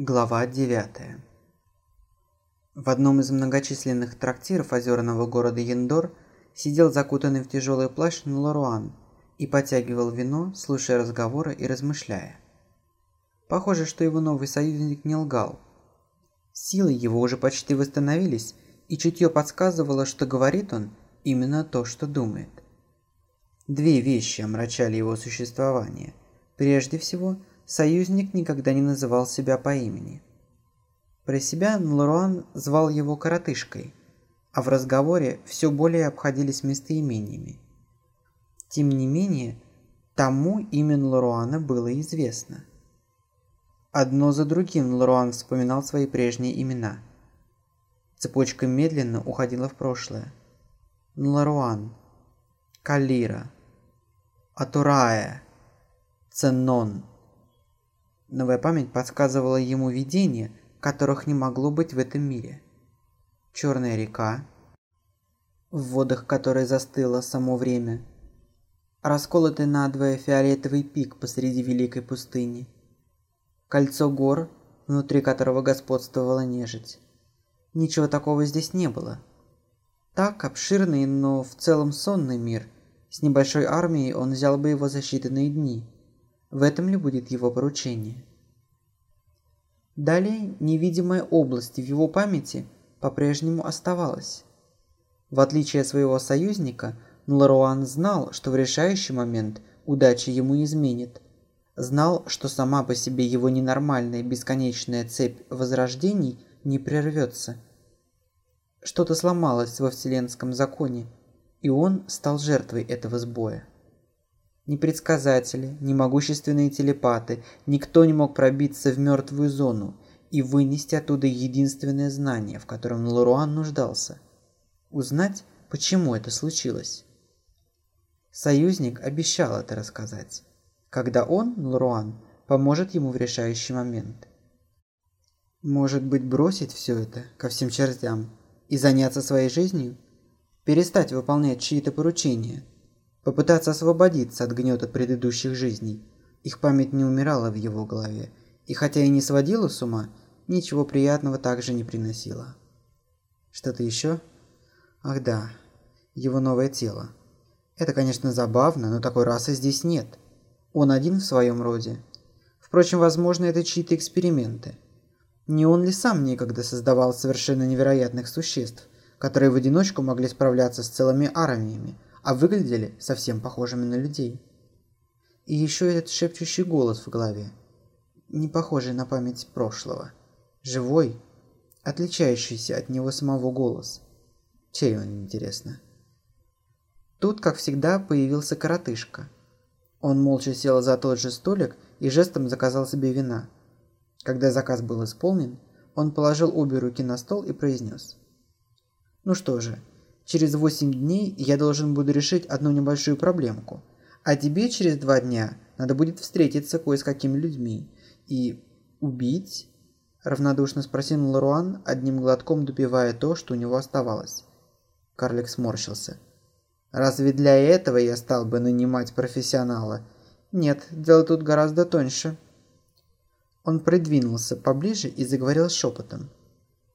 Глава 9 В одном из многочисленных трактиров озерного города Яндор сидел закутанный в тяжелый плащ Наларуан и потягивал вино, слушая разговоры и размышляя. Похоже, что его новый союзник не лгал. Силы его уже почти восстановились, и чутье подсказывало, что говорит он именно то, что думает. Две вещи омрачали его существование. Прежде всего – союзник никогда не называл себя по имени. Про себя Нлоруан звал его коротышкой, а в разговоре все более обходились местоимениями. Тем не менее, тому имя Нлоруана было известно. Одно за другим Нлоруан вспоминал свои прежние имена. Цепочка медленно уходила в прошлое. Нлоруан, Калира, Атурая, Ценнон – Новая память подсказывала ему видения, которых не могло быть в этом мире. Черная река, в водах которой застыло само время, расколотый надвое фиолетовый пик посреди великой пустыни, кольцо гор, внутри которого господствовала нежить. Ничего такого здесь не было. Так обширный, но в целом сонный мир. С небольшой армией он взял бы его за считанные дни – в этом ли будет его поручение? Далее невидимая область в его памяти по-прежнему оставалась. В отличие от своего союзника, Нларуан знал, что в решающий момент удача ему изменит. Знал, что сама по себе его ненормальная бесконечная цепь возрождений не прервется. Что-то сломалось во вселенском законе, и он стал жертвой этого сбоя. Ни предсказатели, ни могущественные телепаты, никто не мог пробиться в мертвую зону и вынести оттуда единственное знание, в котором Лоруан нуждался. Узнать, почему это случилось. Союзник обещал это рассказать, когда он, Лоруан, поможет ему в решающий момент. Может быть, бросить все это ко всем чертям и заняться своей жизнью? Перестать выполнять чьи-то поручения – попытаться освободиться от гнета предыдущих жизней. Их память не умирала в его голове, и хотя и не сводила с ума, ничего приятного также не приносила. Что-то еще? Ах да, его новое тело. Это, конечно, забавно, но такой расы здесь нет. Он один в своем роде. Впрочем, возможно, это чьи-то эксперименты. Не он ли сам некогда создавал совершенно невероятных существ, которые в одиночку могли справляться с целыми армиями, а выглядели совсем похожими на людей. И еще этот шепчущий голос в голове, не похожий на память прошлого, живой, отличающийся от него самого голос. Чей он, интересно? Тут, как всегда, появился коротышка. Он молча сел за тот же столик и жестом заказал себе вина. Когда заказ был исполнен, он положил обе руки на стол и произнес. «Ну что же, Через 8 дней я должен буду решить одну небольшую проблемку. А тебе через два дня надо будет встретиться кое с какими людьми. И убить? Равнодушно спросил Ларуан, одним глотком допивая то, что у него оставалось. Карлик сморщился. Разве для этого я стал бы нанимать профессионала? Нет, дело тут гораздо тоньше. Он придвинулся поближе и заговорил шепотом.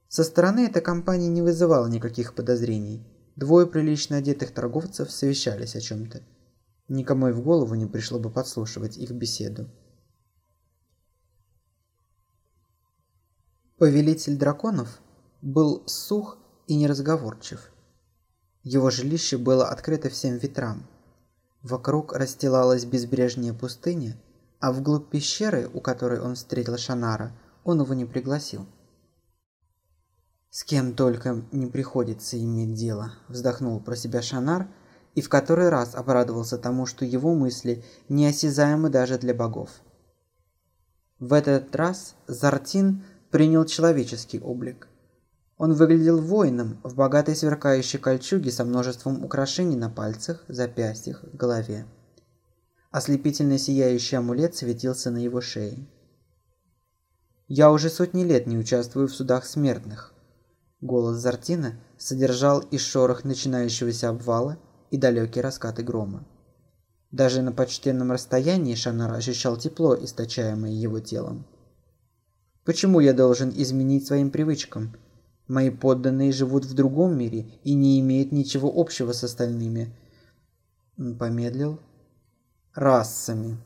Со стороны эта компания не вызывала никаких подозрений. Двое прилично одетых торговцев совещались о чем-то. Никому и в голову не пришло бы подслушивать их беседу. Повелитель драконов был сух и неразговорчив. Его жилище было открыто всем ветрам. Вокруг расстилалась безбрежная пустыня, а вглубь пещеры, у которой он встретил Шанара, он его не пригласил. С кем только не приходится иметь дело, вздохнул про себя Шанар и в который раз обрадовался тому, что его мысли неосязаемы даже для богов. В этот раз Зартин принял человеческий облик. Он выглядел воином в богатой сверкающей кольчуге со множеством украшений на пальцах, запястьях, голове. Ослепительно сияющий амулет светился на его шее. «Я уже сотни лет не участвую в судах смертных», Голос Зартина содержал и шорох начинающегося обвала, и далекие раскаты грома. Даже на почтенном расстоянии Шанар ощущал тепло, источаемое его телом. Почему я должен изменить своим привычкам? Мои подданные живут в другом мире и не имеют ничего общего с остальными. Помедлил. Расами.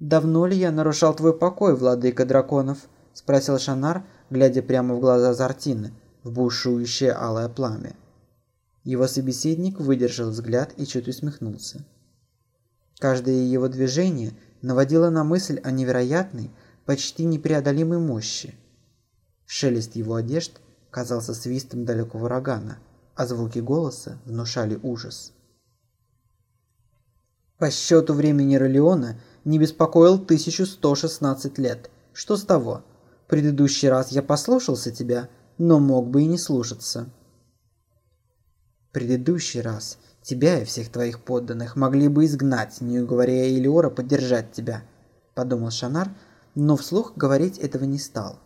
«Давно ли я нарушал твой покой, владыка драконов?» – спросил Шанар, глядя прямо в глаза Зартины, в бушующее алое пламя. Его собеседник выдержал взгляд и чуть усмехнулся. Каждое его движение наводило на мысль о невероятной, почти непреодолимой мощи. Шелест его одежд казался свистом далекого урагана, а звуки голоса внушали ужас. По счету времени Ролеона не беспокоил 1116 лет. Что с того? Предыдущий раз я послушался тебя, но мог бы и не слушаться. Предыдущий раз тебя и всех твоих подданных могли бы изгнать, не уговоряя Элиора поддержать тебя, подумал Шанар, но вслух говорить этого не стал.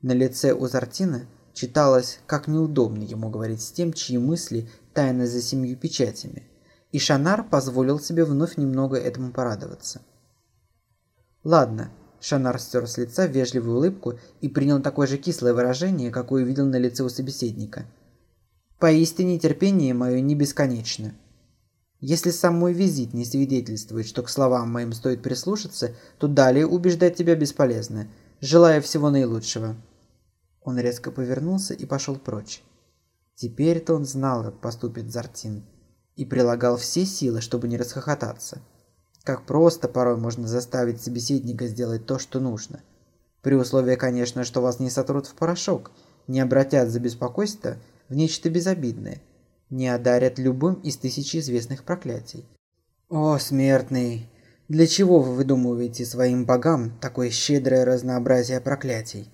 На лице у читалось, как неудобно ему говорить с тем, чьи мысли тайны за семью печатями, и Шанар позволил себе вновь немного этому порадоваться. «Ладно», Шанар стер с лица вежливую улыбку и принял такое же кислое выражение, какое увидел на лице у собеседника – Поистине терпение мое не бесконечно. Если сам мой визит не свидетельствует, что к словам моим стоит прислушаться, то далее убеждать тебя бесполезно. Желаю всего наилучшего». Он резко повернулся и пошел прочь. Теперь-то он знал, как поступит Зартин, и прилагал все силы, чтобы не расхохотаться. Как просто порой можно заставить собеседника сделать то, что нужно. При условии, конечно, что вас не сотрут в порошок, не обратят за беспокойство – в нечто безобидное, не одарят любым из тысячи известных проклятий. О, смертный, для чего вы выдумываете своим богам такое щедрое разнообразие проклятий?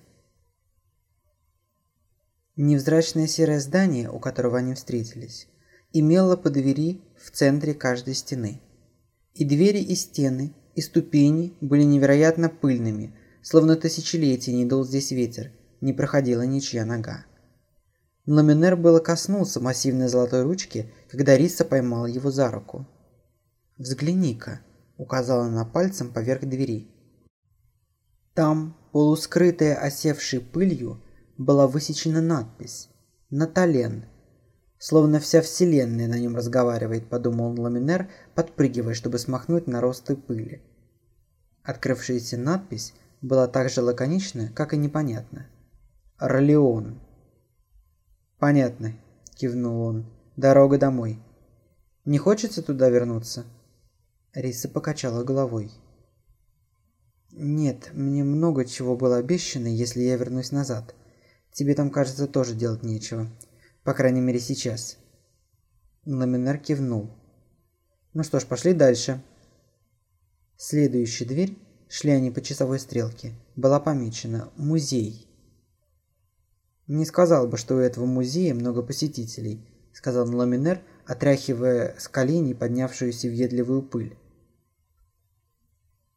Невзрачное серое здание, у которого они встретились, имело по двери в центре каждой стены. И двери, и стены, и ступени были невероятно пыльными, словно тысячелетия не дул здесь ветер, не проходила ничья нога. Ламинер было коснулся массивной золотой ручки, когда Риса поймал его за руку. «Взгляни-ка», — указала она пальцем поверх двери. Там, полускрытая осевшей пылью, была высечена надпись «Натален». Словно вся вселенная на нем разговаривает, подумал Ламинер, подпрыгивая, чтобы смахнуть наросты пыли. Открывшаяся надпись была так же лаконична, как и непонятна. «Ролеон». «Понятно», – кивнул он. «Дорога домой. Не хочется туда вернуться?» Риса покачала головой. «Нет, мне много чего было обещано, если я вернусь назад. Тебе там, кажется, тоже делать нечего. По крайней мере, сейчас». Ламинар кивнул. «Ну что ж, пошли дальше». Следующая дверь, шли они по часовой стрелке, была помечена «Музей». «Не сказал бы, что у этого музея много посетителей», – сказал Ламинер, отряхивая с коленей поднявшуюся въедливую пыль.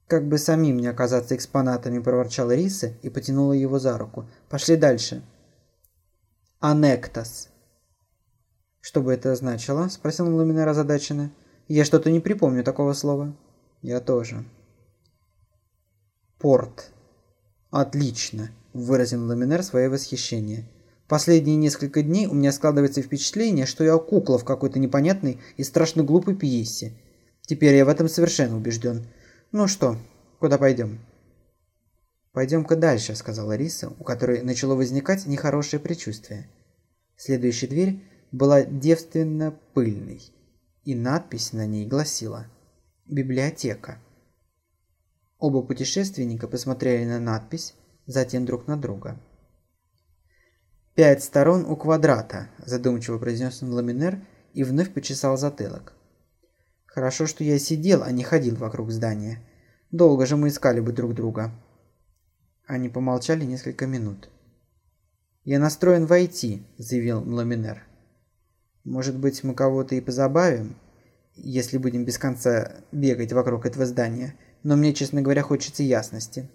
«Как бы самим не оказаться экспонатами», – проворчала Риса и потянула его за руку. «Пошли дальше». «Анектас». «Что бы это значило?» – спросил Ламинер озадаченно. «Я что-то не припомню такого слова». «Я тоже». «Порт». «Отлично выразил Ламинер свое восхищение. Последние несколько дней у меня складывается впечатление, что я кукла в какой-то непонятной и страшно глупой пьесе. Теперь я в этом совершенно убежден. Ну что, куда пойдем? Пойдем-ка дальше, сказала Риса, у которой начало возникать нехорошее предчувствие. Следующая дверь была девственно пыльной, и надпись на ней гласила «Библиотека». Оба путешественника посмотрели на надпись, затем друг на друга. «Пять сторон у квадрата», – задумчиво произнес он Ламинер и вновь почесал затылок. «Хорошо, что я сидел, а не ходил вокруг здания. Долго же мы искали бы друг друга». Они помолчали несколько минут. «Я настроен войти», – заявил Ламинер. «Может быть, мы кого-то и позабавим, если будем без конца бегать вокруг этого здания, но мне, честно говоря, хочется ясности».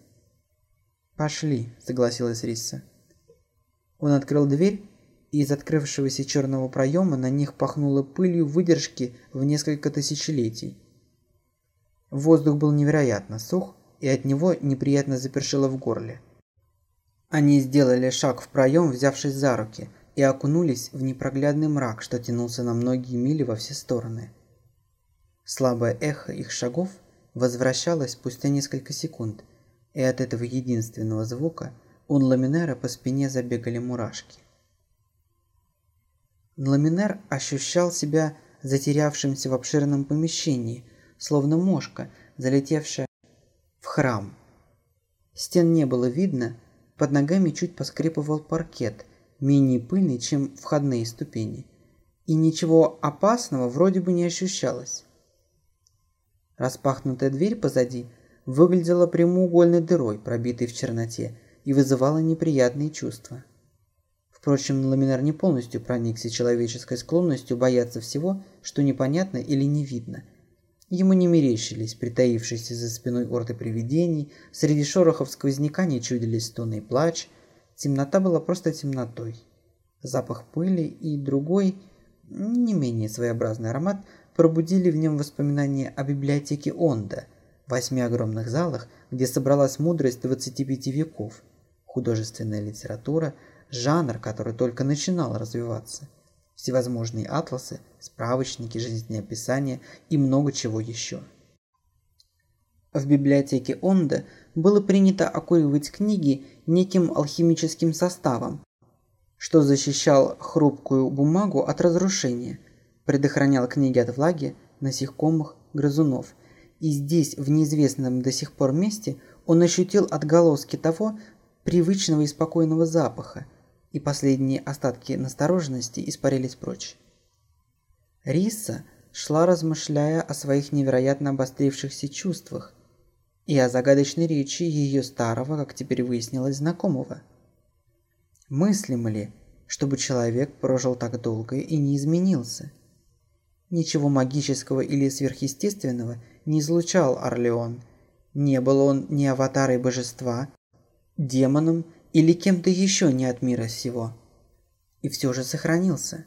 «Пошли», — согласилась Риса. Он открыл дверь, и из открывшегося черного проема на них пахнуло пылью выдержки в несколько тысячелетий. Воздух был невероятно сух, и от него неприятно запершило в горле. Они сделали шаг в проем, взявшись за руки, и окунулись в непроглядный мрак, что тянулся на многие мили во все стороны. Слабое эхо их шагов возвращалось спустя несколько секунд, и от этого единственного звука у Ламинера по спине забегали мурашки. Ламинер ощущал себя затерявшимся в обширном помещении, словно мошка, залетевшая в храм. Стен не было видно, под ногами чуть поскрипывал паркет, менее пыльный, чем входные ступени. И ничего опасного вроде бы не ощущалось. Распахнутая дверь позади выглядела прямоугольной дырой, пробитой в черноте, и вызывала неприятные чувства. Впрочем, Ламинар не полностью проникся человеческой склонностью бояться всего, что непонятно или не видно. Ему не мерещились притаившиеся за спиной орды привидений, среди шорохов сквозняка не чудились стоны и плач. Темнота была просто темнотой. Запах пыли и другой, не менее своеобразный аромат пробудили в нем воспоминания о библиотеке Онда, восьми огромных залах, где собралась мудрость 25 веков, художественная литература – жанр, который только начинал развиваться. Всевозможные атласы, справочники, жизнеописания и много чего еще. В библиотеке Онда было принято окуривать книги неким алхимическим составом, что защищал хрупкую бумагу от разрушения, предохранял книги от влаги, насекомых, грызунов. И здесь, в неизвестном до сих пор месте, он ощутил отголоски того привычного и спокойного запаха, и последние остатки настороженности испарились прочь. Риса шла, размышляя о своих невероятно обострившихся чувствах и о загадочной речи ее старого, как теперь выяснилось, знакомого. Мыслимо ли, чтобы человек прожил так долго и не изменился? Ничего магического или сверхъестественного не излучал Орлеон. Не был он ни аватарой божества, демоном или кем-то еще не от мира сего. И все же сохранился.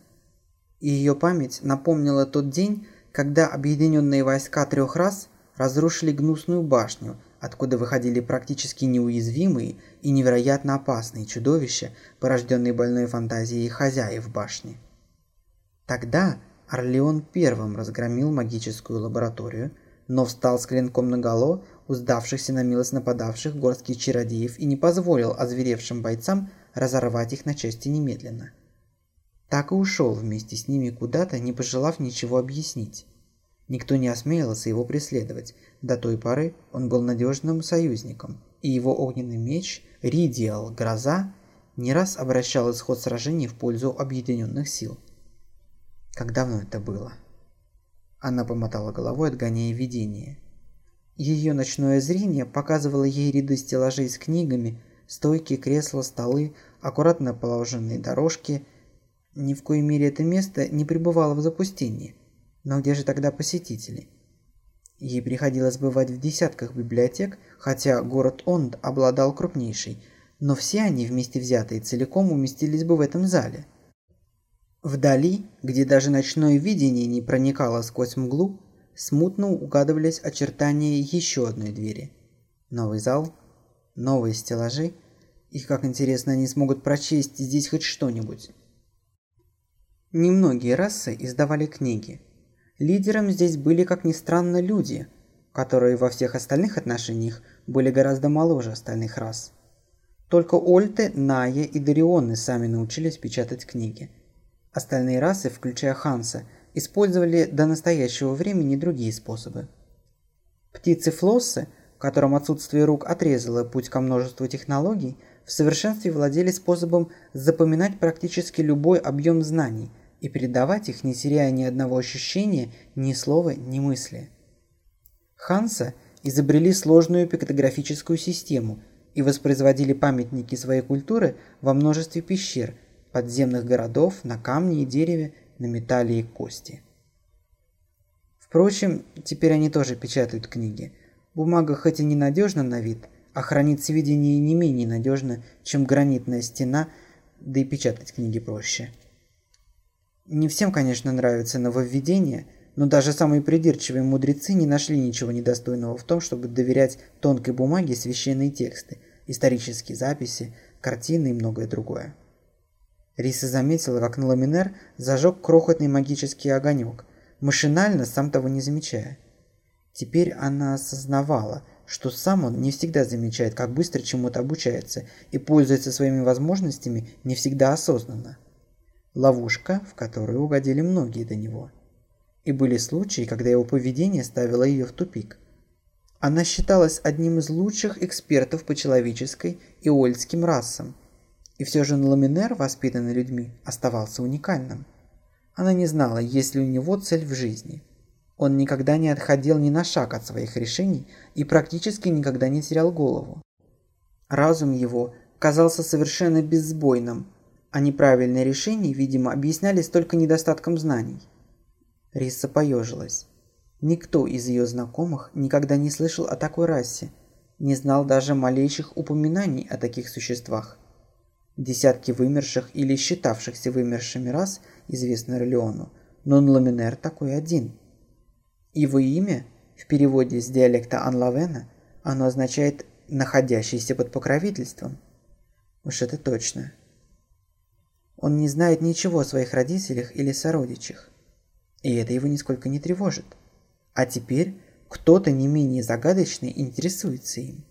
И ее память напомнила тот день, когда объединенные войска трех раз разрушили гнусную башню, откуда выходили практически неуязвимые и невероятно опасные чудовища, порожденные больной фантазией хозяев башни. Тогда Орлеон первым разгромил магическую лабораторию, но встал с клинком наголо, у сдавшихся на милость нападавших горских чародеев и не позволил озверевшим бойцам разорвать их на части немедленно. Так и ушел вместе с ними куда-то, не пожелав ничего объяснить. Никто не осмелился его преследовать. До той поры он был надежным союзником, и его огненный меч, Ридиал, Гроза, не раз обращал исход сражений в пользу объединенных сил. Как давно это было? Она помотала головой, отгоняя видение. Ее ночное зрение показывало ей ряды стеллажей с книгами, стойки, кресла, столы, аккуратно положенные дорожки. Ни в коей мере это место не пребывало в запустении. Но где же тогда посетители? Ей приходилось бывать в десятках библиотек, хотя город Онд обладал крупнейшей, но все они вместе взятые целиком уместились бы в этом зале. Вдали, где даже ночное видение не проникало сквозь мглу, смутно угадывались очертания еще одной двери. Новый зал, новые стеллажи. Их, как интересно, они смогут прочесть здесь хоть что-нибудь. Немногие расы издавали книги. Лидером здесь были, как ни странно, люди, которые во всех остальных отношениях были гораздо моложе остальных рас. Только Ольты, Найя и Дарионы сами научились печатать книги. Остальные расы, включая Ханса, использовали до настоящего времени другие способы. Птицы-флоссы, которым отсутствие рук отрезало путь ко множеству технологий, в совершенстве владели способом запоминать практически любой объем знаний и передавать их, не теряя ни одного ощущения, ни слова, ни мысли. Ханса изобрели сложную пиктографическую систему и воспроизводили памятники своей культуры во множестве пещер, подземных городов, на камне и дереве на металле и кости. Впрочем, теперь они тоже печатают книги. Бумага хоть и ненадежна на вид, а хранит сведения не менее надежно, чем гранитная стена, да и печатать книги проще. Не всем, конечно, нравится нововведение, но даже самые придирчивые мудрецы не нашли ничего недостойного в том, чтобы доверять тонкой бумаге священные тексты, исторические записи, картины и многое другое. Риса заметила, как Ламинер зажег крохотный магический огонек, машинально, сам того не замечая. Теперь она осознавала, что сам он не всегда замечает, как быстро чему-то обучается и пользуется своими возможностями не всегда осознанно. Ловушка, в которую угодили многие до него. И были случаи, когда его поведение ставило ее в тупик. Она считалась одним из лучших экспертов по человеческой и ольдским расам – и все же Ламинер, воспитанный людьми, оставался уникальным. Она не знала, есть ли у него цель в жизни. Он никогда не отходил ни на шаг от своих решений и практически никогда не терял голову. Разум его казался совершенно безсбойным, а неправильные решения, видимо, объяснялись только недостатком знаний. Риса поежилась. Никто из ее знакомых никогда не слышал о такой расе, не знал даже малейших упоминаний о таких существах. Десятки вымерших или считавшихся вымершими рас известны Ролеону, но Нламинер такой один. Его имя в переводе с диалекта Анлавена оно означает «находящийся под покровительством». Уж это точно. Он не знает ничего о своих родителях или сородичах. И это его нисколько не тревожит. А теперь кто-то не менее загадочный интересуется им.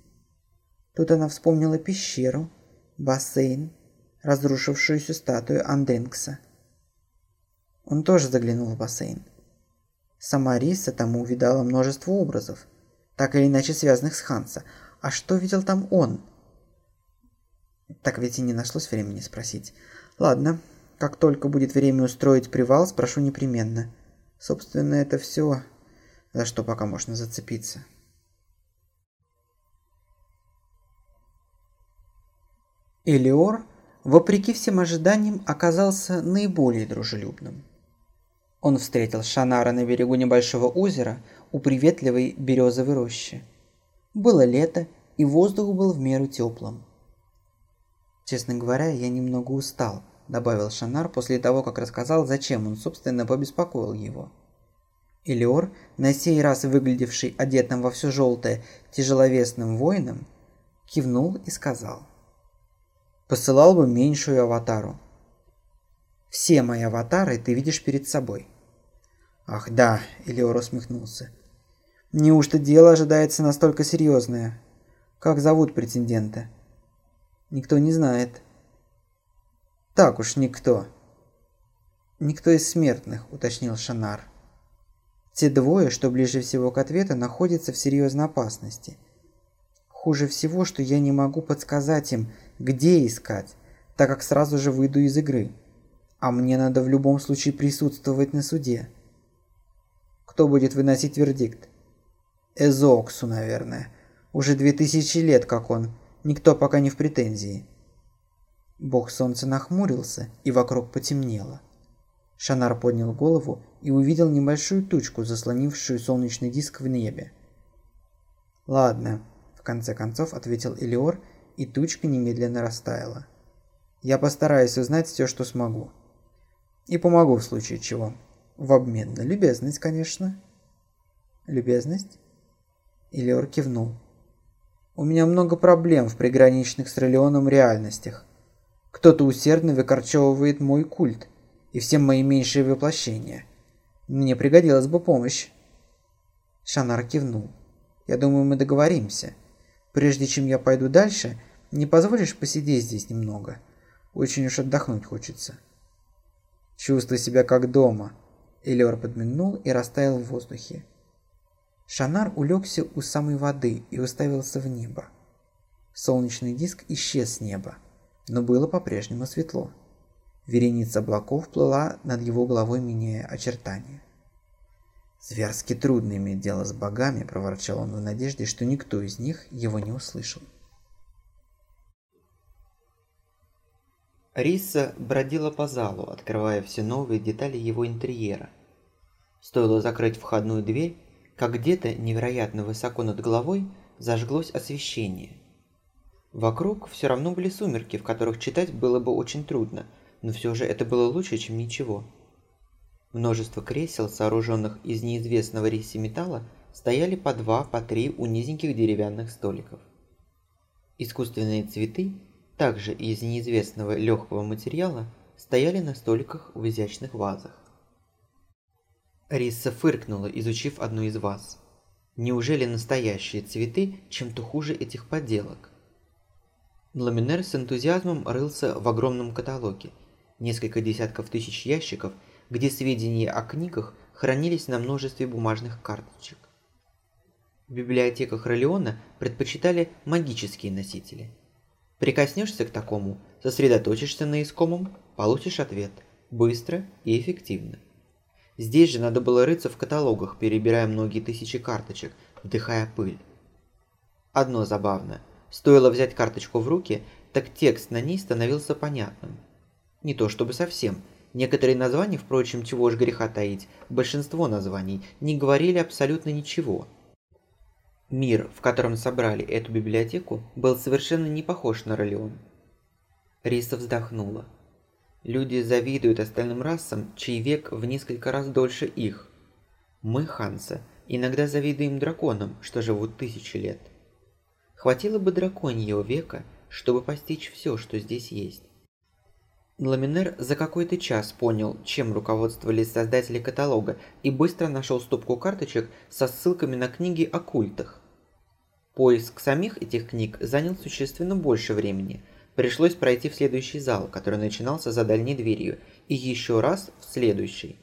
Тут она вспомнила пещеру, бассейн, разрушившуюся статую Анденкса. Он тоже заглянул в бассейн. Сама Риса тому увидала множество образов, так или иначе связанных с Ханса. А что видел там он? Так ведь и не нашлось времени спросить. Ладно, как только будет время устроить привал, спрошу непременно. Собственно, это все, за что пока можно зацепиться. Элиор, вопреки всем ожиданиям, оказался наиболее дружелюбным. Он встретил Шанара на берегу небольшого озера у приветливой березовой рощи. Было лето, и воздух был в меру теплым. «Честно говоря, я немного устал», – добавил Шанар после того, как рассказал, зачем он, собственно, побеспокоил его. Элиор, на сей раз выглядевший одетым во все желтое тяжеловесным воином, кивнул и сказал – посылал бы меньшую аватару. Все мои аватары ты видишь перед собой. Ах да, Элиор усмехнулся. Неужто дело ожидается настолько серьезное? Как зовут претендента? Никто не знает. Так уж никто. Никто из смертных, уточнил Шанар. Те двое, что ближе всего к ответу, находятся в серьезной опасности. Хуже всего, что я не могу подсказать им, где искать, так как сразу же выйду из игры. А мне надо в любом случае присутствовать на суде. Кто будет выносить вердикт? Эзоксу, наверное. Уже две тысячи лет, как он. Никто пока не в претензии. Бог солнца нахмурился, и вокруг потемнело. Шанар поднял голову и увидел небольшую тучку, заслонившую солнечный диск в небе. «Ладно», – в конце концов ответил Элиор и тучка немедленно растаяла. Я постараюсь узнать все, что смогу. И помогу в случае чего. В обмен на любезность, конечно. Любезность? Илиор кивнул. У меня много проблем в приграничных с Релионом реальностях. Кто-то усердно выкорчевывает мой культ и все мои меньшие воплощения. Мне пригодилась бы помощь. Шанар кивнул. Я думаю, мы договоримся. Прежде чем я пойду дальше, не позволишь посидеть здесь немного? Очень уж отдохнуть хочется. Чувствуй себя как дома. Элиор подмигнул и растаял в воздухе. Шанар улегся у самой воды и уставился в небо. Солнечный диск исчез с неба, но было по-прежнему светло. Вереница облаков плыла над его головой, меняя очертания. «Зверски трудно иметь дело с богами», – проворчал он в надежде, что никто из них его не услышал. Риса бродила по залу, открывая все новые детали его интерьера. Стоило закрыть входную дверь, как где-то невероятно высоко над головой зажглось освещение. Вокруг все равно были сумерки, в которых читать было бы очень трудно, но все же это было лучше, чем ничего. Множество кресел, сооруженных из неизвестного риси металла, стояли по два, по три у низеньких деревянных столиков. Искусственные цветы, также из неизвестного легкого материала, стояли на столиках в изящных вазах. Рисса фыркнула, изучив одну из ваз. Неужели настоящие цветы чем-то хуже этих подделок? Ламинер с энтузиазмом рылся в огромном каталоге. Несколько десятков тысяч ящиков, где сведения о книгах хранились на множестве бумажных карточек. В библиотеках Ролеона предпочитали магические носители. Прикоснешься к такому, сосредоточишься на искомом, получишь ответ. Быстро и эффективно. Здесь же надо было рыться в каталогах, перебирая многие тысячи карточек, вдыхая пыль. Одно забавно. Стоило взять карточку в руки, так текст на ней становился понятным. Не то чтобы совсем. Некоторые названия, впрочем, чего ж греха таить, большинство названий не говорили абсолютно ничего. Мир, в котором собрали эту библиотеку, был совершенно не похож на Ролеон. Риса вздохнула. Люди завидуют остальным расам, чей век в несколько раз дольше их. Мы, Ханса, иногда завидуем драконам, что живут тысячи лет. Хватило бы драконьего века, чтобы постичь все, что здесь есть. Ламинер за какой-то час понял, чем руководствовались создатели каталога, и быстро нашел стопку карточек со ссылками на книги о культах. Поиск самих этих книг занял существенно больше времени. Пришлось пройти в следующий зал, который начинался за дальней дверью, и еще раз в следующий.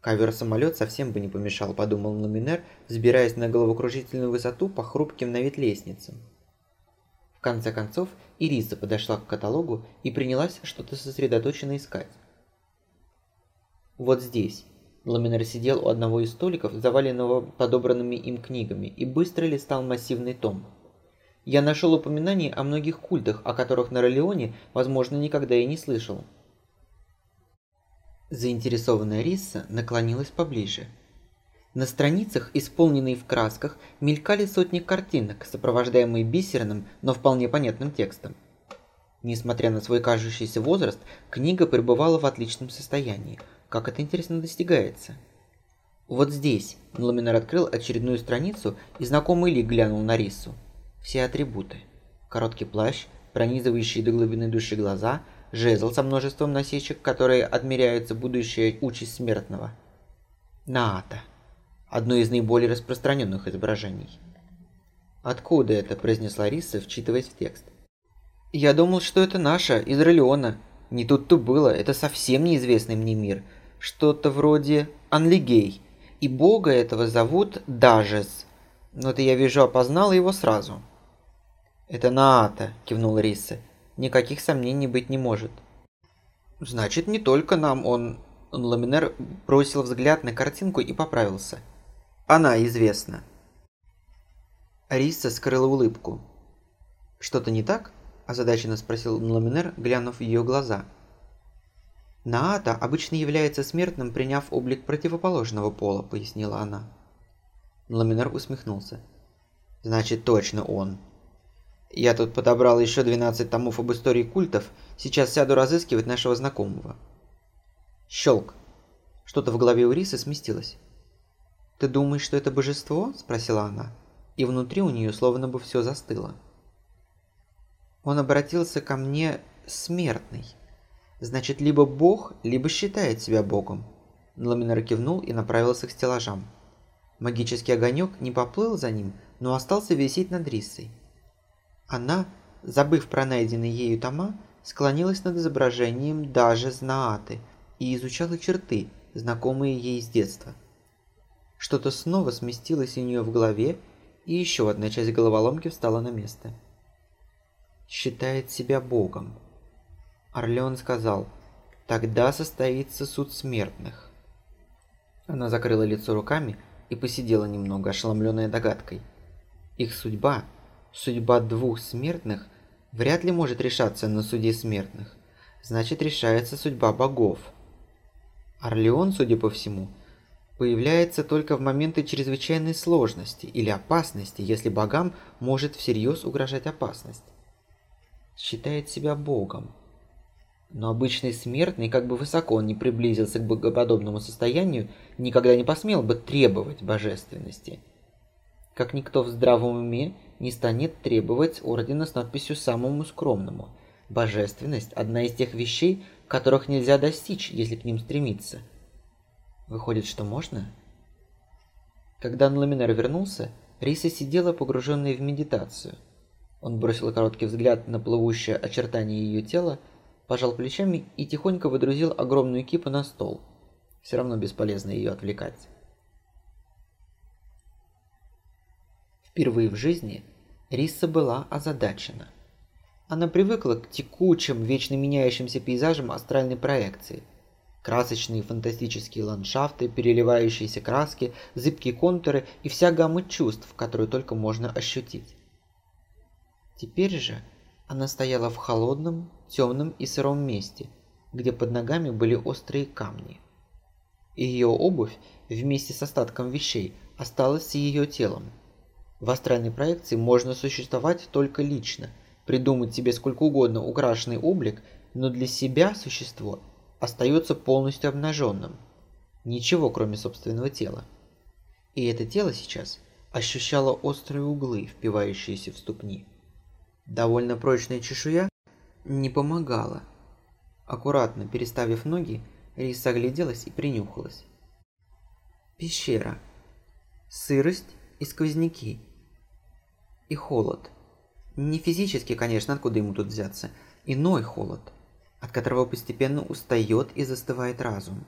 Ковер-самолет совсем бы не помешал, подумал Ламинер, взбираясь на головокружительную высоту по хрупким на вид лестницам. В конце концов, Ириса подошла к каталогу и принялась что-то сосредоточенно искать. Вот здесь. Ламинер сидел у одного из столиков, заваленного подобранными им книгами, и быстро листал массивный том. Я нашел упоминания о многих культах, о которых на Ролеоне, возможно, никогда и не слышал. Заинтересованная Рисса наклонилась поближе. На страницах, исполненные в красках, мелькали сотни картинок, сопровождаемые бисерным, но вполне понятным текстом. Несмотря на свой кажущийся возраст, книга пребывала в отличном состоянии. Как это интересно достигается? Вот здесь Ламинар открыл очередную страницу и знакомый Ли глянул на Рису. Все атрибуты. Короткий плащ, пронизывающие до глубины души глаза – жезл со множеством насечек, которые отмеряются будущая участь смертного. Наата. Одно из наиболее распространенных изображений. «Откуда это?» – произнесла Риса, вчитываясь в текст. «Я думал, что это наша, из Ролеона. Не тут-то было, это совсем неизвестный мне мир. Что-то вроде Анлигей. И бога этого зовут Дажес. Но ты, я вижу, опознала его сразу». «Это Наата», – кивнул Риса никаких сомнений быть не может. Значит, не только нам он... Ламинер бросил взгляд на картинку и поправился. Она известна. Риса скрыла улыбку. «Что-то не так?» – озадаченно спросил Ламинер, глянув в ее глаза. «Наата обычно является смертным, приняв облик противоположного пола», – пояснила она. Ламинер усмехнулся. «Значит, точно он», я тут подобрал еще 12 томов об истории культов. Сейчас сяду разыскивать нашего знакомого. Щелк. Что-то в голове у Рисы сместилось. «Ты думаешь, что это божество?» – спросила она. И внутри у нее словно бы все застыло. Он обратился ко мне смертный. Значит, либо бог, либо считает себя богом. Ламинар кивнул и направился к стеллажам. Магический огонек не поплыл за ним, но остался висеть над Рисой. Она, забыв про найденные ею тома, склонилась над изображением даже Знааты и изучала черты, знакомые ей с детства. Что-то снова сместилось у нее в голове, и еще одна часть головоломки встала на место. «Считает себя богом». Орлеон сказал, «Тогда состоится суд смертных». Она закрыла лицо руками и посидела немного, ошеломленная догадкой. Их судьба Судьба двух смертных вряд ли может решаться на суде смертных. Значит, решается судьба богов. Орлеон, судя по всему, появляется только в моменты чрезвычайной сложности или опасности, если богам может всерьез угрожать опасность. Считает себя богом. Но обычный смертный, как бы высоко он ни приблизился к богоподобному состоянию, никогда не посмел бы требовать божественности. Как никто в здравом уме не станет требовать ордена с надписью «самому скромному». Божественность – одна из тех вещей, которых нельзя достичь, если к ним стремиться. Выходит, что можно? Когда Анламинер вернулся, Риса сидела погруженная в медитацию. Он бросил короткий взгляд на плывущее очертание ее тела, пожал плечами и тихонько выдрузил огромную кипу на стол. Все равно бесполезно ее отвлекать. Впервые в жизни Риса была озадачена. Она привыкла к текучим, вечно меняющимся пейзажам астральной проекции. Красочные фантастические ландшафты, переливающиеся краски, зыбкие контуры и вся гамма чувств, которую только можно ощутить. Теперь же она стояла в холодном, темном и сыром месте, где под ногами были острые камни. И ее обувь вместе с остатком вещей осталась с ее телом. В астральной проекции можно существовать только лично, придумать себе сколько угодно украшенный облик, но для себя существо остается полностью обнаженным. Ничего, кроме собственного тела. И это тело сейчас ощущало острые углы, впивающиеся в ступни. Довольно прочная чешуя не помогала. Аккуратно переставив ноги, Рис огляделась и принюхалась. Пещера. Сырость и сквозняки. И холод. Не физически, конечно, откуда ему тут взяться. Иной холод, от которого постепенно устает и застывает разум.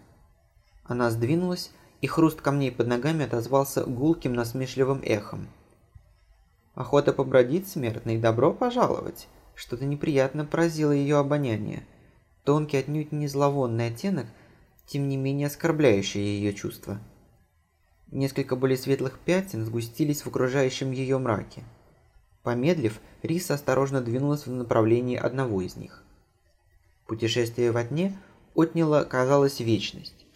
Она сдвинулась, и хруст камней под ногами отозвался гулким насмешливым эхом. Охота побродить смертный, добро пожаловать. Что-то неприятно поразило ее обоняние. Тонкий, отнюдь не зловонный оттенок, тем не менее оскорбляющий ее чувства. Несколько более светлых пятен сгустились в окружающем ее мраке. Помедлив, Риса осторожно двинулась в направлении одного из них. Путешествие во тьме отняло, казалось, вечность.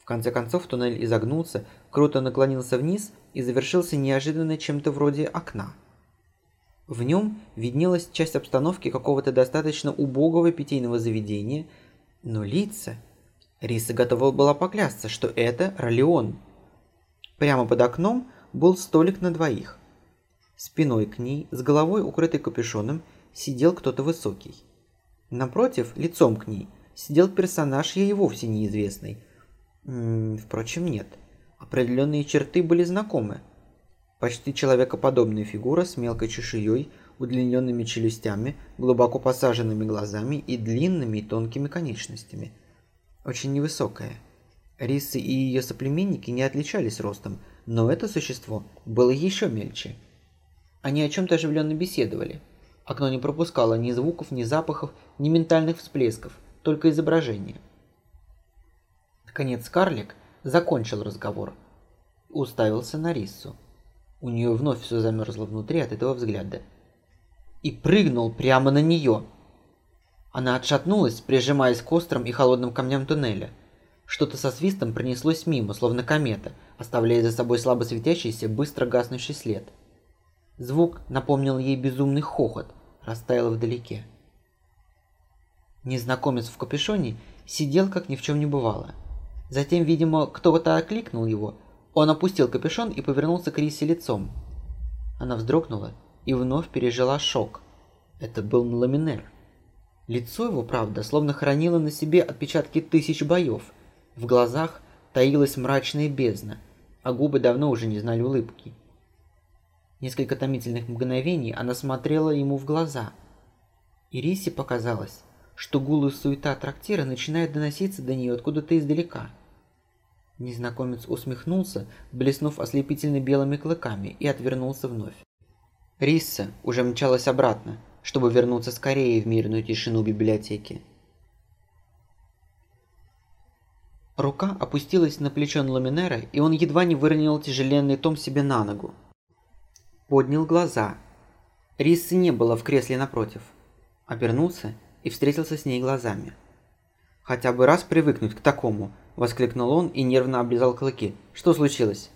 В конце концов туннель изогнулся, круто наклонился вниз и завершился неожиданно чем-то вроде окна. В нем виднелась часть обстановки какого-то достаточно убогого питейного заведения, но лица... Риса готова была поклясться, что это Ролеон. Прямо под окном был столик на двоих. Спиной к ней, с головой укрытой капюшоном, сидел кто-то высокий. Напротив, лицом к ней, сидел персонаж ей вовсе неизвестный. М -м, впрочем, нет. Определенные черты были знакомы. Почти человекоподобная фигура с мелкой чешуей, удлиненными челюстями, глубоко посаженными глазами и длинными и тонкими конечностями. Очень невысокая. Рисы и ее соплеменники не отличались ростом, но это существо было еще мельче. Они о чем-то оживленно беседовали. Окно не пропускало ни звуков, ни запахов, ни ментальных всплесков, только изображение. Наконец карлик закончил разговор. Уставился на Риссу. У нее вновь все замерзло внутри от этого взгляда. И прыгнул прямо на нее. Она отшатнулась, прижимаясь к острым и холодным камням туннеля. Что-то со свистом пронеслось мимо, словно комета, оставляя за собой слабо светящийся, быстро гаснущий след. Звук напомнил ей безумный хохот, растаял вдалеке. Незнакомец в капюшоне сидел, как ни в чем не бывало. Затем, видимо, кто-то окликнул его, он опустил капюшон и повернулся к Рисе лицом. Она вздрогнула и вновь пережила шок. Это был Ламинер. Лицо его, правда, словно хранило на себе отпечатки тысяч боев. В глазах таилась мрачная бездна, а губы давно уже не знали улыбки. Несколько томительных мгновений она смотрела ему в глаза. И Рисе показалось, что гул и суета трактира начинает доноситься до нее откуда-то издалека. Незнакомец усмехнулся, блеснув ослепительно белыми клыками, и отвернулся вновь. Рисса уже мчалась обратно, чтобы вернуться скорее в мирную тишину библиотеки. Рука опустилась на плечо Ламинера, и он едва не выронил тяжеленный том себе на ногу. Поднял глаза. Риссы не было в кресле напротив. Обернулся и встретился с ней глазами. Хотя бы раз привыкнуть к такому – Воскликнул он и нервно облизал клыки. «Что случилось?»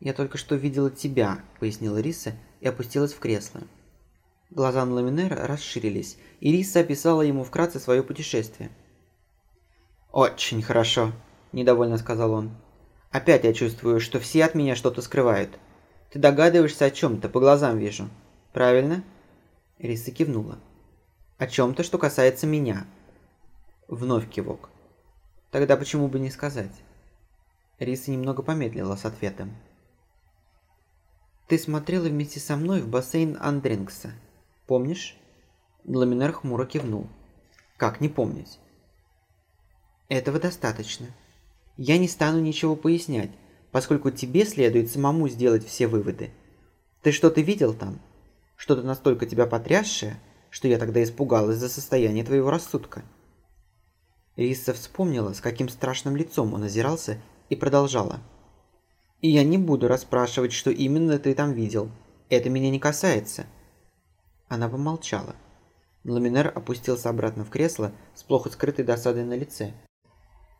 «Я только что видела тебя», — пояснила Риса и опустилась в кресло. Глаза Ламинера расширились, и Риса описала ему вкратце свое путешествие. «Очень хорошо», – недовольно сказал он. «Опять я чувствую, что все от меня что-то скрывают. Ты догадываешься о чем-то, по глазам вижу. Правильно?» Риса кивнула. «О чем-то, что касается меня». Вновь кивок. «Тогда почему бы не сказать?» Риса немного помедлила с ответом. «Ты смотрела вместе со мной в бассейн Андрингса. Помнишь?» Ламинер хмуро кивнул. «Как не помнить?» «Этого достаточно. Я не стану ничего пояснять, поскольку тебе следует самому сделать все выводы. Ты что-то видел там? Что-то настолько тебя потрясшее, что я тогда испугалась за состояние твоего рассудка?» Риса вспомнила, с каким страшным лицом он озирался, и продолжала. «И я не буду расспрашивать, что именно ты там видел. Это меня не касается. Она помолчала. Ламинер опустился обратно в кресло с плохо скрытой досадой на лице.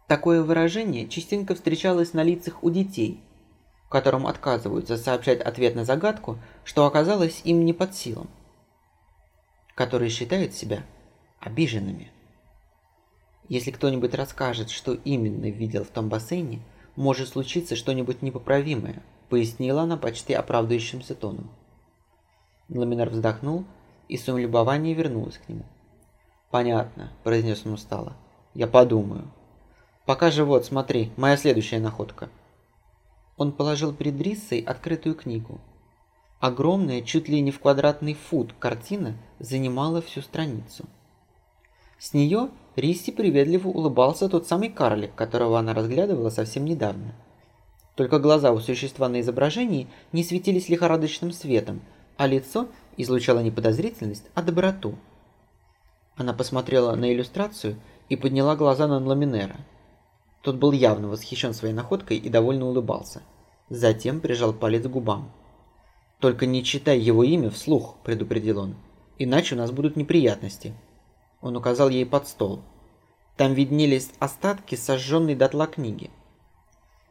Такое выражение частенько встречалось на лицах у детей, которым отказываются сообщать ответ на загадку, что оказалось им не под силам, которые считают себя обиженными. Если кто-нибудь расскажет, что именно видел в том бассейне, может случиться что-нибудь непоправимое, пояснила она почти оправдывающимся тоном. Ламинар вздохнул и с умлюбованием вернулась к нему. «Понятно», – произнес он устало. «Я подумаю. Пока же вот, смотри, моя следующая находка». Он положил перед Риссой открытую книгу. Огромная, чуть ли не в квадратный фут, картина занимала всю страницу. С нее Рисси приветливо улыбался тот самый карлик, которого она разглядывала совсем недавно. Только глаза у существа на изображении не светились лихорадочным светом, а лицо излучала не подозрительность, а доброту. Она посмотрела на иллюстрацию и подняла глаза на Ламинера. Тот был явно восхищен своей находкой и довольно улыбался. Затем прижал палец к губам. «Только не читай его имя вслух», – предупредил он. «Иначе у нас будут неприятности». Он указал ей под стол. Там виднелись остатки сожженной дотла книги.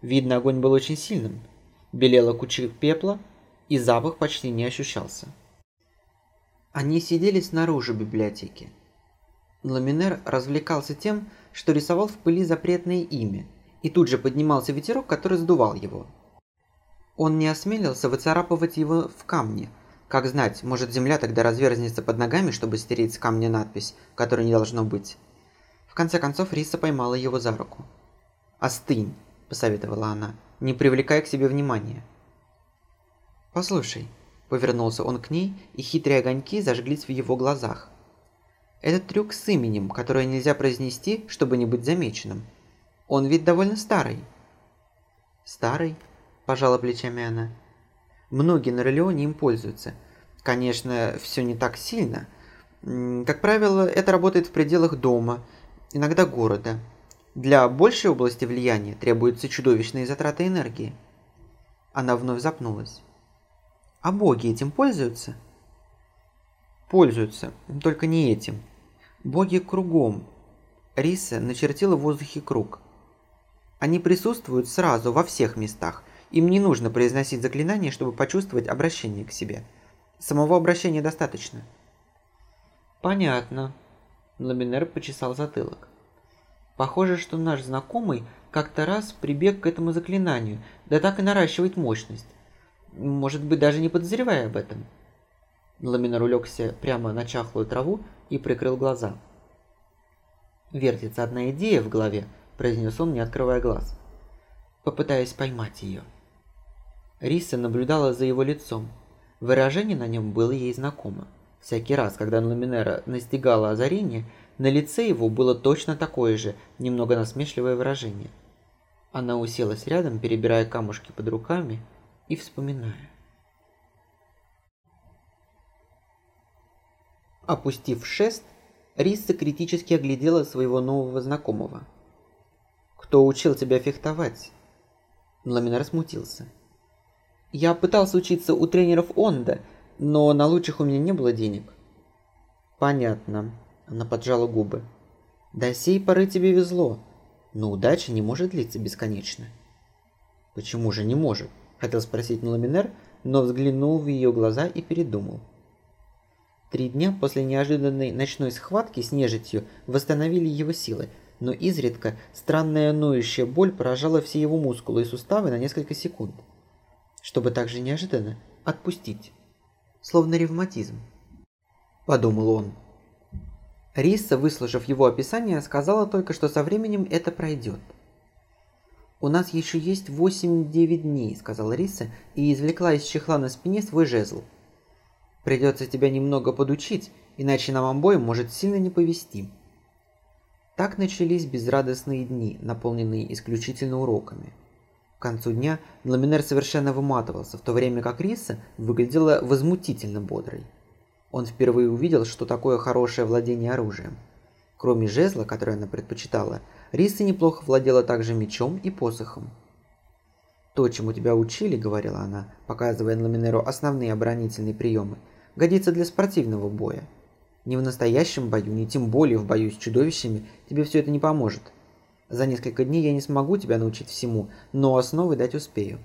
Видно, огонь был очень сильным. Белела куча пепла, и запах почти не ощущался. Они сидели снаружи библиотеки. Ламинер развлекался тем, что рисовал в пыли запретное имя, и тут же поднимался ветерок, который сдувал его. Он не осмелился выцарапывать его в камне. Как знать, может земля тогда разверзнется под ногами, чтобы стереть с камня надпись, которой не должно быть. В конце концов Риса поймала его за руку. «Остынь», – посоветовала она, – «не привлекай к себе внимания». «Послушай», Повернулся он к ней, и хитрые огоньки зажглись в его глазах. Этот трюк с именем, которое нельзя произнести, чтобы не быть замеченным. Он ведь довольно старый. Старый? Пожала плечами она. Многие на Релеоне им пользуются. Конечно, все не так сильно. Как правило, это работает в пределах дома, иногда города. Для большей области влияния требуются чудовищные затраты энергии. Она вновь запнулась. А боги этим пользуются? Пользуются, только не этим. Боги кругом. Риса начертила в воздухе круг. Они присутствуют сразу во всех местах. Им не нужно произносить заклинание, чтобы почувствовать обращение к себе. Самого обращения достаточно. Понятно. Ламинер почесал затылок. Похоже, что наш знакомый как-то раз прибег к этому заклинанию, да так и наращивает мощность может быть, даже не подозревая об этом. Ламинар улегся прямо на чахлую траву и прикрыл глаза. «Вертится одна идея в голове», – произнес он, не открывая глаз. Попытаясь поймать ее. Риса наблюдала за его лицом. Выражение на нем было ей знакомо. Всякий раз, когда Ламинера настигало озарение, на лице его было точно такое же, немного насмешливое выражение. Она уселась рядом, перебирая камушки под руками, и вспоминая. Опустив шест, Риса критически оглядела своего нового знакомого. «Кто учил тебя фехтовать?» Ламинар смутился. «Я пытался учиться у тренеров Онда, но на лучших у меня не было денег». «Понятно», – она поджала губы. «До сей поры тебе везло, но удача не может длиться бесконечно». «Почему же не может?» Хотел спросить Ламинер, но взглянул в ее глаза и передумал. Три дня после неожиданной ночной схватки с нежитью восстановили его силы, но изредка странная ноющая боль поражала все его мускулы и суставы на несколько секунд, чтобы также неожиданно отпустить. Словно ревматизм. Подумал он. Риса, выслушав его описание, сказала только, что со временем это пройдет. «У нас еще есть 8-9 дней», — сказала Риса и извлекла из чехла на спине свой жезл. «Придется тебя немного подучить, иначе нам обоим может сильно не повезти». Так начались безрадостные дни, наполненные исключительно уроками. К концу дня Ламинер совершенно выматывался, в то время как Риса выглядела возмутительно бодрой. Он впервые увидел, что такое хорошее владение оружием. Кроме жезла, которое она предпочитала, Риса неплохо владела также мечом и посохом. «То, чему тебя учили, — говорила она, показывая Ламинеру основные оборонительные приемы, — годится для спортивного боя. Ни в настоящем бою, ни тем более в бою с чудовищами тебе все это не поможет. За несколько дней я не смогу тебя научить всему, но основы дать успею».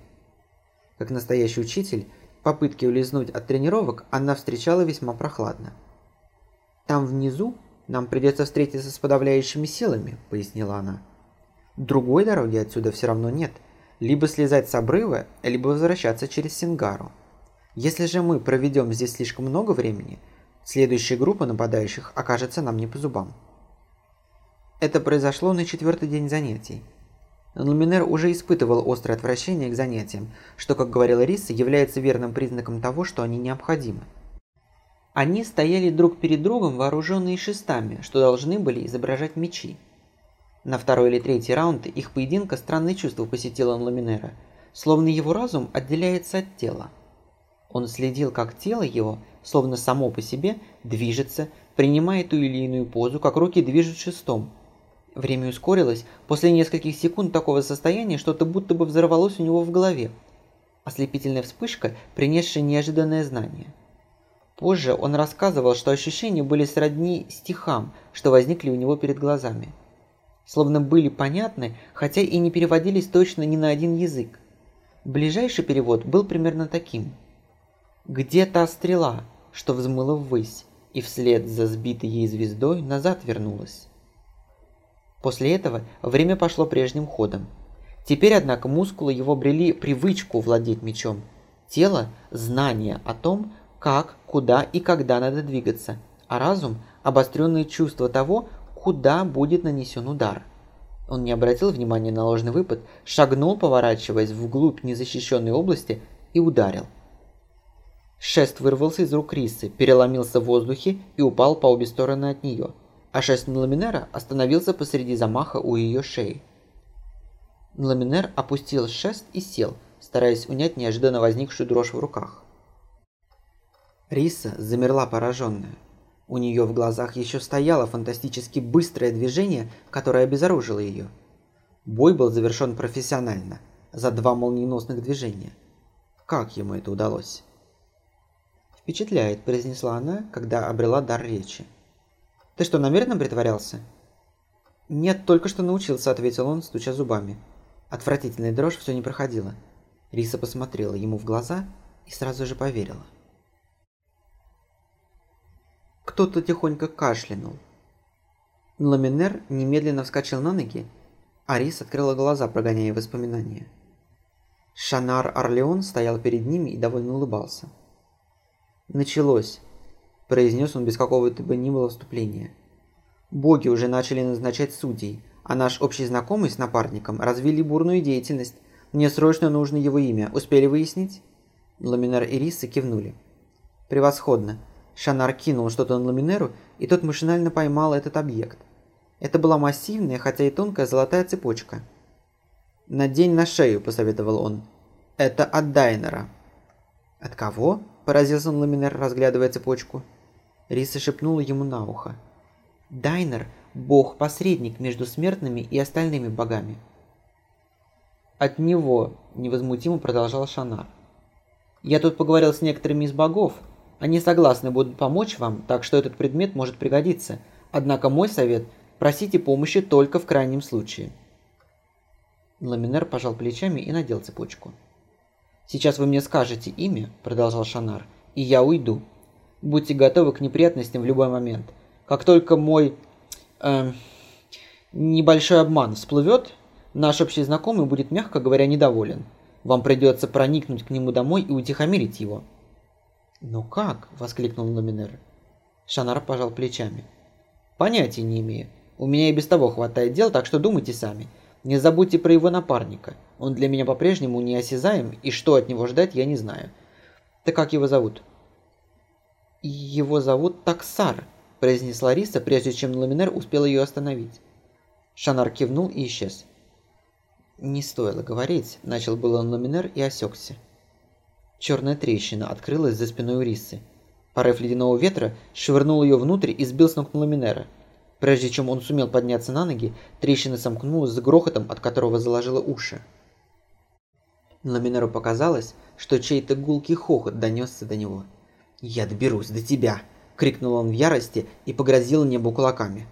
Как настоящий учитель, попытки улизнуть от тренировок она встречала весьма прохладно. «Там внизу нам придется встретиться с подавляющими силами», — пояснила она. «Другой дороги отсюда все равно нет. Либо слезать с обрыва, либо возвращаться через Сингару. Если же мы проведем здесь слишком много времени, следующая группа нападающих окажется нам не по зубам». Это произошло на четвертый день занятий. Луминер уже испытывал острое отвращение к занятиям, что, как говорила Риса, является верным признаком того, что они необходимы. Они стояли друг перед другом, вооруженные шестами, что должны были изображать мечи. На второй или третий раунд их поединка странное чувство посетило Ламинера, словно его разум отделяется от тела. Он следил, как тело его, словно само по себе, движется, принимая ту или иную позу, как руки движут шестом – Время ускорилось. После нескольких секунд такого состояния что-то будто бы взорвалось у него в голове. Ослепительная вспышка, принесшая неожиданное знание. Позже он рассказывал, что ощущения были сродни стихам, что возникли у него перед глазами. Словно были понятны, хотя и не переводились точно ни на один язык. Ближайший перевод был примерно таким. «Где та стрела, что взмыла ввысь, и вслед за сбитой ей звездой назад вернулась?» После этого время пошло прежним ходом. Теперь, однако, мускулы его брели привычку владеть мечом. Тело – знание о том, как, куда и когда надо двигаться, а разум – обостренное чувство того, куда будет нанесен удар. Он не обратил внимания на ложный выпад, шагнул, поворачиваясь вглубь незащищенной области, и ударил. Шест вырвался из рук Рисы, переломился в воздухе и упал по обе стороны от нее – а шест Ламинера остановился посреди замаха у ее шеи. Ламинер опустил шест и сел, стараясь унять неожиданно возникшую дрожь в руках. Риса замерла пораженная. У нее в глазах еще стояло фантастически быстрое движение, которое обезоружило ее. Бой был завершен профессионально, за два молниеносных движения. Как ему это удалось? «Впечатляет», – произнесла она, когда обрела дар речи. Ты что, намеренно притворялся?» «Нет, только что научился», — ответил он, стуча зубами. Отвратительная дрожь все не проходила. Риса посмотрела ему в глаза и сразу же поверила. Кто-то тихонько кашлянул. Ламинер немедленно вскочил на ноги, а Рис открыла глаза, прогоняя воспоминания. Шанар Орлеон стоял перед ними и довольно улыбался. Началось произнес он без какого-то бы ни было вступления. Боги уже начали назначать судей, а наш общий знакомый с напарником развили бурную деятельность. Мне срочно нужно его имя. Успели выяснить? Ламинар и Риса кивнули. Превосходно. Шанар кинул что-то на Ламинеру, и тот машинально поймал этот объект. Это была массивная, хотя и тонкая золотая цепочка. «Надень на шею», – посоветовал он. «Это от Дайнера». «От кого?» – поразился Ламинер, разглядывая цепочку. Риса шепнула ему на ухо. «Дайнер – бог-посредник между смертными и остальными богами». «От него», – невозмутимо продолжал Шанар. «Я тут поговорил с некоторыми из богов. Они согласны будут помочь вам, так что этот предмет может пригодиться. Однако мой совет – просите помощи только в крайнем случае». Ламинер пожал плечами и надел цепочку. «Сейчас вы мне скажете имя», – продолжал Шанар, – «и я уйду. Будьте готовы к неприятностям в любой момент. Как только мой э, небольшой обман всплывет, наш общий знакомый будет, мягко говоря, недоволен. Вам придется проникнуть к нему домой и утихомирить его». «Но как?» – воскликнул Номинер. Шанар пожал плечами. «Понятия не имею. У меня и без того хватает дел, так что думайте сами. Не забудьте про его напарника. Он для меня по-прежнему неосязаем, и что от него ждать, я не знаю. Так как его зовут?» «Его зовут Таксар», – произнесла Риса, прежде чем Ламинер успел ее остановить. Шанар кивнул и исчез. «Не стоило говорить», – начал было Ламинер и осекся. Черная трещина открылась за спиной у Рисы. Порыв ледяного ветра швырнул ее внутрь и сбил с ног Ламинера. Прежде чем он сумел подняться на ноги, трещина сомкнулась с грохотом, от которого заложило уши. Ламинеру показалось, что чей-то гулкий хохот донесся до него. «Я доберусь до тебя!» – крикнул он в ярости и погрозил небу кулаками.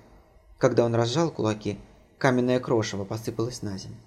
Когда он разжал кулаки, каменное крошево посыпалось на землю.